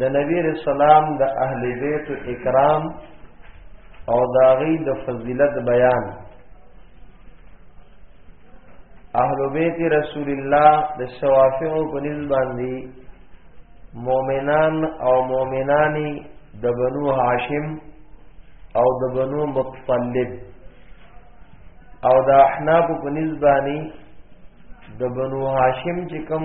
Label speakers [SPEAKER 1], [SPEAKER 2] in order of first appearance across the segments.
[SPEAKER 1] د نبی رسول الله د اهل بیت اکرام او داغي د فضیلت بیان اهل بیت رسول الله د شوافع په نسبت باندې مؤمنان او مؤمنانی د بنو هاشم او د بنو مطلب او د احناف په نسبت باندې د بنو هاشم چې کوم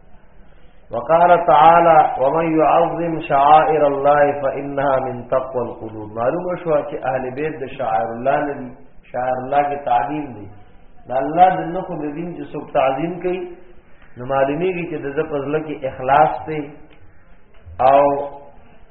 [SPEAKER 1] وقال تعالی ومن يعظم شعائر الله فانها من تقوى القلوب معلوم شو چې اهل بیت د شعائر الله نه دي شعائر الله کې تعظیم دي د الله د نخو د دین چې څوک تعظیم کوي نو معلومیږي چې د ځپزله کې اخلاص دی او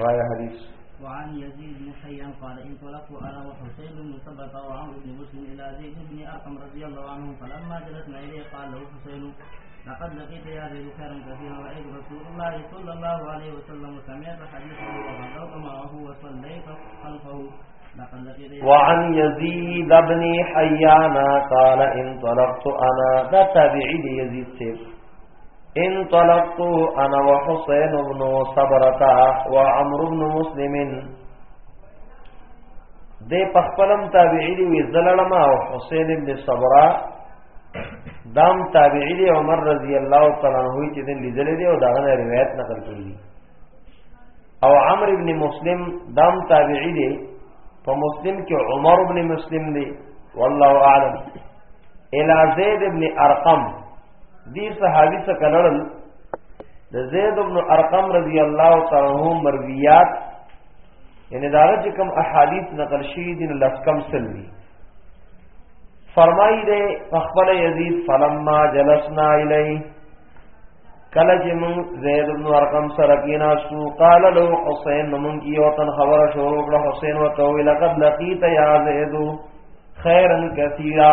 [SPEAKER 1] وای حدیث
[SPEAKER 2] وعن يزيد بن حيان قال انطلقت انا وحسين بن ثبت وعمرو بن مسلم الى زيد بن ارقم رضي الله عنه فلما جلسنا اليه قال له حسين لقد لقيت يا ابي خيرا كثيرا رايت رسول الله صلى الله عليه وسلم سمعت حديثه وغدوت معه وصليت خلفه
[SPEAKER 1] وعن يزيد بن حيان قال انطلقت انا ذا تابعي ليزيد سيف ان طلقت انا وحسين بن صبرتا وعمرو بن مسلم د پخپلم تابعی دی وی زلړما او حسین ابن صبرا دام تابعی دی عمر رضی الله تعالی عنہ چې دین لیدل دی او داغه روایت نقل کړی او عمر ابن مسلم دام تابعی دی په مسلم کې عمر ابن مسلم دی والله اعلم الى زید ابن ارقم دی صحابي څخه کړل د زید ابن ارقم رضی الله تعالی عنہ مرویات یعنی دا چې کوم احادیث نقل شوی دي نو لس کم سل دي فرمایي دی خپل یزید فلما جلسنا الی کله چې مون زید ابن ارقم سره کینا شو قال له حسین مون کی او تن خبر شو له حسین وته لقد لقیت یا زید خیرا کثیرا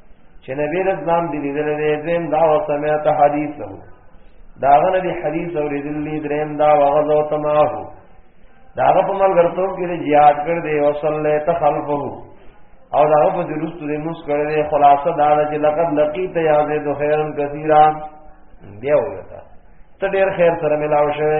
[SPEAKER 1] چې نبی رسول دی لیدل دی زم دا او سمعت حدیث له داغه نبی حدیث او لیدل دی دریم دا وغز او تماه داغه په مل ورته کې jihad کړ دی او صلی ته خلفه او داغه په درست دی موس کړ دی خلاصه دا چې لقد لقیت یا زید خیرن کثیرا بیا وتا ته ډیر خیر سره ملاو شوه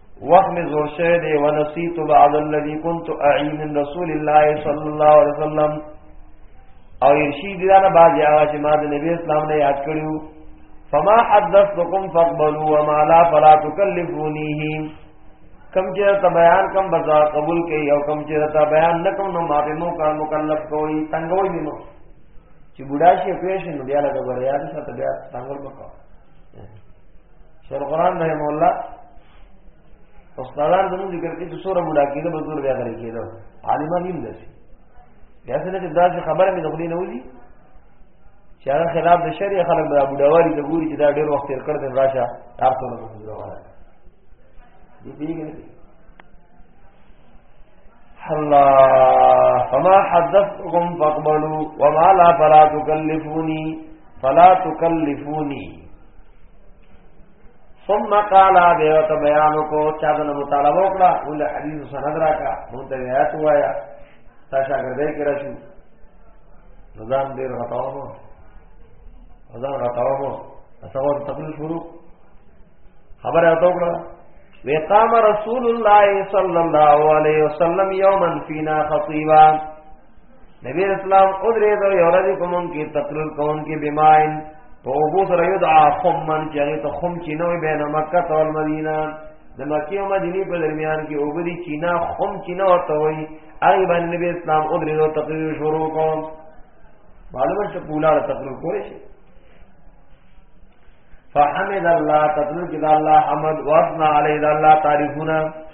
[SPEAKER 1] وخت می زور شوه دی ونسیت بعض الذي كنت اعين من رسول الله صلى الله عليه وسلم او ارشید دا نه باز یا چې ما د نبی اسلام نه یاد کړیو فما حدثتكم فاقبلوا وما لا فلا تكلفونيه کم چې تا بیان کم بزا قبول کړي او کم چې تا بیان نکم نو ماته مو کا مکلف کوي تنگوي دي نو چې بډا شي پیښ نو بیا لګ غره یاد سات بیا تنگول وکړه شر قران رحم الله استادان زموږ ذکر کې چې سوره بوډا کېده به زور بیا غري کېده عالمان هم دي بیا څنګه چې دا خبره مې دغلی نه ولي چې هغه خلاف د شریع خلک به بوډاوالي ته ګوري چې دا ډېر وخت تیر کړ دې راشه تاسو ته نه ګورم دې پیګنه الله فما حدثتكم فاقبلوا وما لا فلا تكلفوني فلا تکلفونی ثم قال دیو ته بیان کو چا د مطالبه وکړه ول حدیث سند راکا مون ته آیات وایا تا شاګردې کې راشو نظام دې غتاو مو نظام غتاو مو اسو تقول شروع خبره اتو کړه وقام رسول الله صلی الله علیه وسلم یوما فینا خطیبا نبی اسلام او درې دو یو راځي کوم کې تقریر کوم کې بماین په ابو سره یو دعا خمن چې هغه ته خم چې نوې بین مکه او مدینه د مکه او مدینه په درمیان کې او بری چینا خم چینا ورته وي هغه باندې نبی اسلام او درې دو تقریر شروع کوم معلومه چې پولا تقریر کوی شي فحمد الله تقریر کې الله حمد واثنا علی الله تعریفونه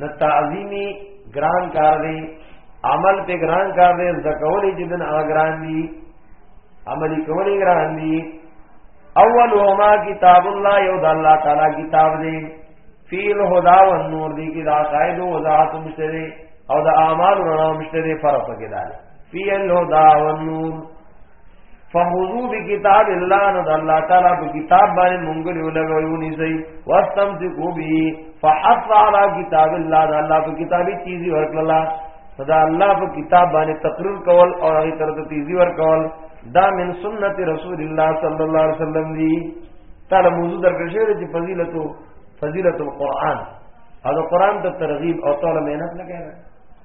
[SPEAKER 1] نه تعظیمی ګران کار دی عمل په ګران کار دی زکولی چې دن اګران دی عملی کولی ګران دی اول هما کتاب الله یو د الله تعالی کتاب دی فیل هدا و نور دی کی دا قائد و وضاحت مشتری او د اعمال رڼا مشتری فرق کې دی فیل هدا و نور فخذو بکتاب الله نو د الله تعالی په کتاب باندې مونږ له لګوي سي واستمسكو به فحط على کتاب الله د الله په کتابي تیزی ورکړه صدا الله په کتاب باندې تقریر کول او هغه تر ته تیزی ورکول دا من سنت رسول الله صلی الله علیه وسلم دی تعالی موضوع درکړ شوی چې فضیلت فضیلت القرآن او د قرآن ته ترغیب او تعالی مهنت نه کوي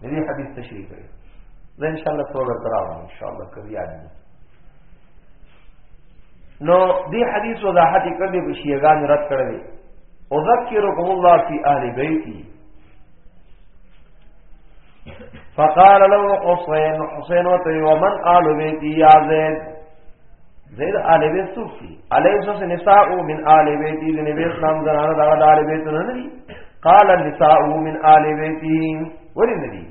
[SPEAKER 1] د دې حدیث تشریح کړي زه ان شاء الله څو ورځې راوړم ان شاء الله کوي یاد نو دې حدیث وضاحت کړي په شیعاګان رد کړي او ذکرکم الله فی اهل بیتی فقال له حسين حسين وتي ومن آل بيتي يا زيد زید آل بیت څوک دي الیس نساء من آل بیت دي نبی اسلام زنانه دا آل بیت نه دي قال النساء من آل بیت ورین دي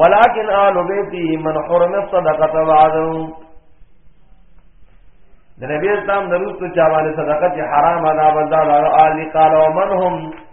[SPEAKER 1] ولكن آل بیت من حرم الصدقه وعدو د نبی اسلام دروست چا باندې صدقه حرام ادا بدل آل قال ومنهم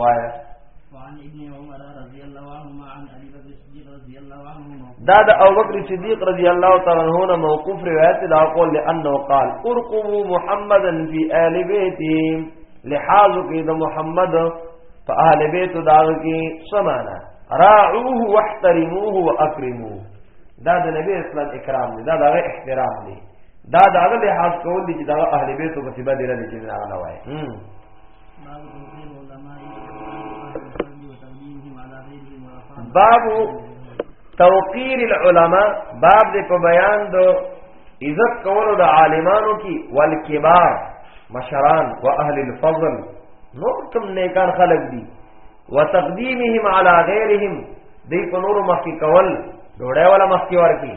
[SPEAKER 1] وایا دا د ابو بکر صدیق رضی الله تعالی عنہ نه موقوف روایت دا قول لانه قال ارقبوا محمدا فی آل بیتی لحاظ کې د محمد په آل بیت دا کې سمانا راعوه واحترموه واکرموه دا د نبی اسلام اکرام دی دا د احترام دی دا د هغه لحاظ کول دي چې دا اهل بیت او کتابه دی رضی الله عنه وایي
[SPEAKER 2] باب
[SPEAKER 1] توقیر العلماء باب دې په بیان دو عزت کولو د عالمانو کی والکبار مشران و اهل الفضل نور کوم نیکان خلق دي وتقدیمهم علی غیرهم دې په نور مخکې کول ډوړې ولا مخکې ورکی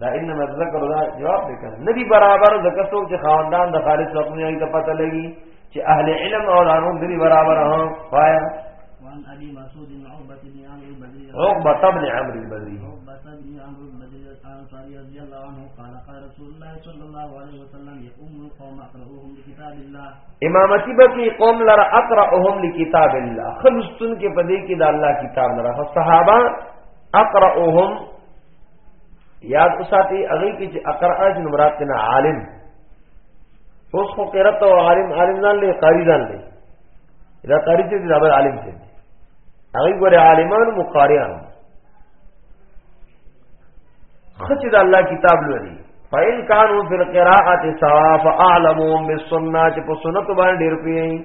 [SPEAKER 1] دا انما ذکر دا جواب دی کنه ندی برابر ځکه څوک چې خاوندان د خالص حکم یې ته پته لګي چې اهل علم او دانون دی برابر ها وایا
[SPEAKER 2] وان ابي مسعود بن عقبه بن عامر البدري
[SPEAKER 1] عقبه بن عامر البدري
[SPEAKER 2] عقبه بن عامر البدري الانصاري رضي الله عنه قال قال رسول الله صلى الله عليه وسلم يقوم القوم اقرؤهم لكتاب الله
[SPEAKER 1] امامتي بکی قوم لرا اقرؤهم لكتاب الله خلصتن کې پدې کې د الله کتاب لرا صحابه اقرأهم یاد اوساتی هغه کې چې اقرأ جن مراد نه عالم اوس خو قرأت او عالم عالم ځان لري قاری ځان لري دا قاری چې دا بل عالم دی هغه ګوره عالمان مقاریان خچ دا الله کتاب لري فإن كانوا في القراءة سواء فأعلمهم بالسنة چې په سنت باندې ډېر پیي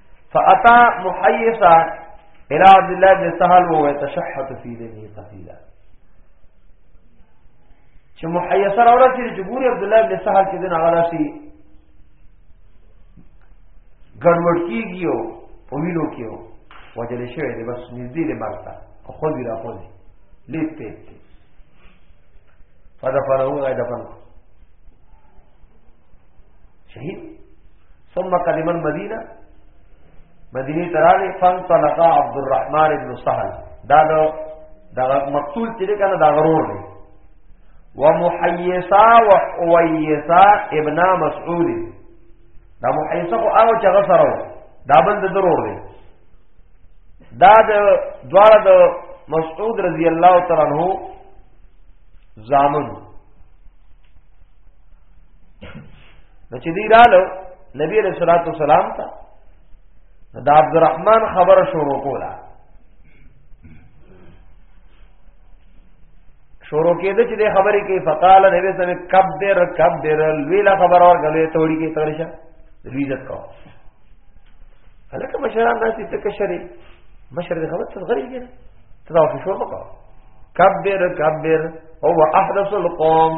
[SPEAKER 1] فاتا محیثا الى عبد الله بن سهل وهو يتشحط في دمه قتيلا چې محیثر اور چې جمهور عبد الله بن سهل کې دین هغه شي ګډوډ کیږي او وینو کېو وجل شوی دی بس نږدې دی مرتا او خو دی را خو دی لیت ته ته فدفنه غیر دفن شهید ثم قدم المدینه مدینه تراله فن طلق عبد الرحمن بن سهل دا دا مقتول چې کنه دا غرور دی ومحيصا وحويصا ابن مسعود دا محيصا خو هغه چې غسرو دا بند ضرور دی دا د دواړه د مسعود رضی الله تعالی عنہ زامن نو چې دی رالو نبی علیہ الصلوۃ والسلام ته دا عبدالرحمن خبر شروع کولا شروع کېده چې د خبرې کې فقال نبی صلی الله کبر کبر ویلا خبر اور غلې توړي کې ترشه عزت کو هلکه مشران داسې ته کشرې مشر د خبر ته غریب نه تداوخ شو بقا کبر کبر هو احدث القوم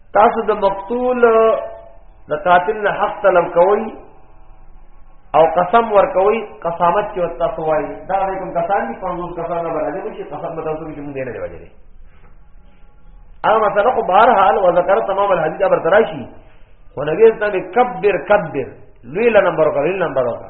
[SPEAKER 1] تاسو د مقتول د قاتل نه حق طلب کوي او قسم ور کوي قسامت کې وتا سوای دا کوم کسان دي 50 کسان نه راځي چې قسم به تاسو کې موږ نه لري اما مثلا خو بهر حال و ذکر تمام الحديث بر تراشي خو نبی اسلام کبر کبر لوی نمبر کا لوی نمبر کا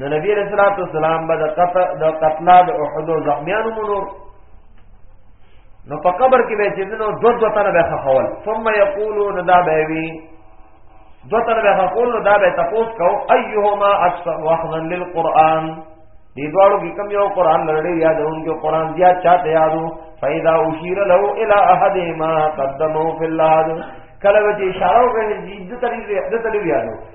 [SPEAKER 1] نو نبی رسول الله سلام به د قتل د قتل د احد او زخمیانو مونور نو په قبر کې به چې نو دو دو تنه به خول ثم یقولون دا به وی دو تنه به خول دا به تاسو کو ايهما اکثر واخذا للقران دې دوړو کې کم یو قران لړې یادونکو قران زیات چاته یادو فاذا اشير له الى احدهما قدمه في الله کله چې اشاره وکړي دې تلې دې تلې یادو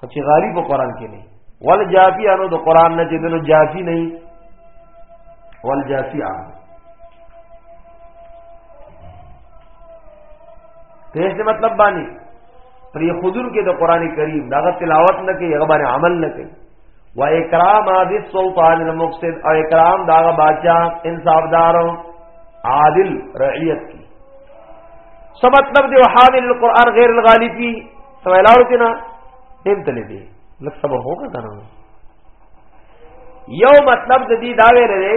[SPEAKER 1] خو چې غاری په قران کې نه ول جافی انو د قران نه چې دنو جافی نه ول جافی ان ته څه مطلب باندې پر خودن کې د قران کریم داغه تلاوت نه کوي هغه باندې عمل نه کوي و اکرام عادی السلطان المقصد او اکرام دا بادشاہ انصافدارو عادل رعیت کی سو مطلب دی حامل القرآن غیر الغالب کی سویلاو کنا دیم تلی دی لک صبر ہوگا کنا یو مطلب د دې داوی لري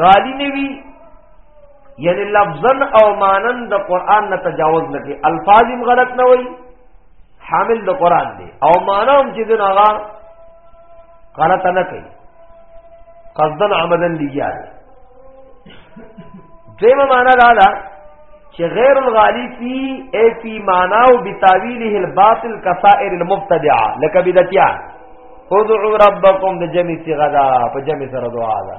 [SPEAKER 1] غالی نه وی یعنی لفظا او مانن د قران نه تجاوز نه کوي الفاظ هم غلط نه وي حامل د قران دی او معنا هم چې دین هغه غلط نه کوي قصدن عمدن لګیا دی دیمه معنا دا ده چې غیر الغالی فی ای فی معنا او بتاویله الباطل کسائر المبتدعه لک بدتیا ادعوا ربکم د جمع صیغه دا په جمع سره دعا ده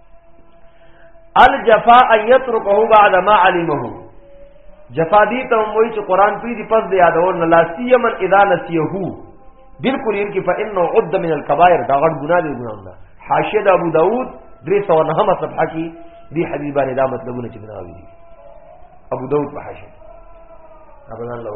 [SPEAKER 1] الجفا ان يتركه بعد ما علمه جفا دي ته وای چې قران پی دي پس د یادول نه لاسیه من اذا نسيه بالکل ان کې فانه عد من الكبائر دا غړ ګناه دی ګناه ده حاشیه د ابو داود 309 صفحه کې دی حدیث باندې دا مطلبونه چې بناوي دي ابو داود په
[SPEAKER 2] حاشیه ابو الله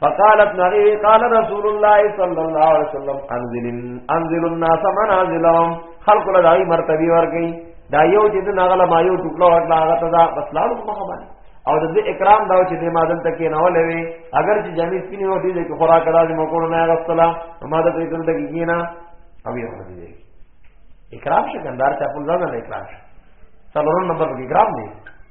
[SPEAKER 1] فقالت نغي قال رسول الله صلى الله عليه وسلم انزل انزل الناس منازلهم خلق له دای مرتبه ورګي دا یو چې نه غلا ما یو ټوکړه ورکړه هغه ته دا بس لاړو مخه باندې او د اکرام دا چې د مادل تکې نه ولوي اگر چې جامع سپینې و دي چې خوراک ادا دې مکو نه غسلا مادل تکې نه تکې نه او یې ور دي اکرام شکندار چې خپل ځان نه اکرام څلورم نمبر کې اکرام دی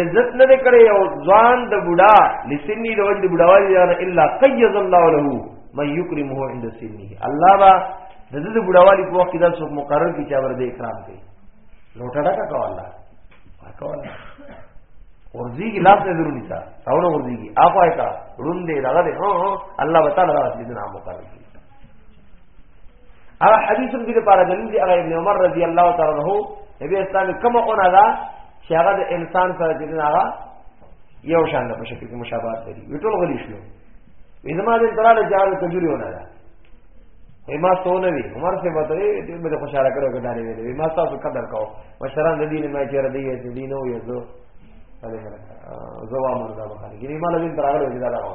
[SPEAKER 1] عزت نه کړي او ځوان د بوډا لسنی د وجه د بوډاوالي نه الا قیز الله له من یکرمه عند سنه الله با د دې د بوډاوالي په وخت کې د څوک مقرر کی چا ور دې اکرام کوي لوټه ډکا کو الله وکولا ورځي کی لاس نه ضروري تا تاونه ورځي کی اپای کا روندې راغله هو الله وتعالى دې نه مقرر کی هغه حدیث هم دې لپاره دلیل دی هغه ابن عمر رضی الله تعالی عنہ نبی اسلام کوم اون ادا چې هغه د انسان سره چې نه هغه یو شان د شکل کې مشابهت لري وټول غلی شو زما دې تراله جارو کجوري ونه ده ما سونه وی عمر سے بتوی دې مې خوشاله کړو ګډارې ویلې ما تاسو قدر کو مشران د دین ما چیر دی چې دینو یې زو زوا مردا بخاری ګری مال دین تراغله دې دا راو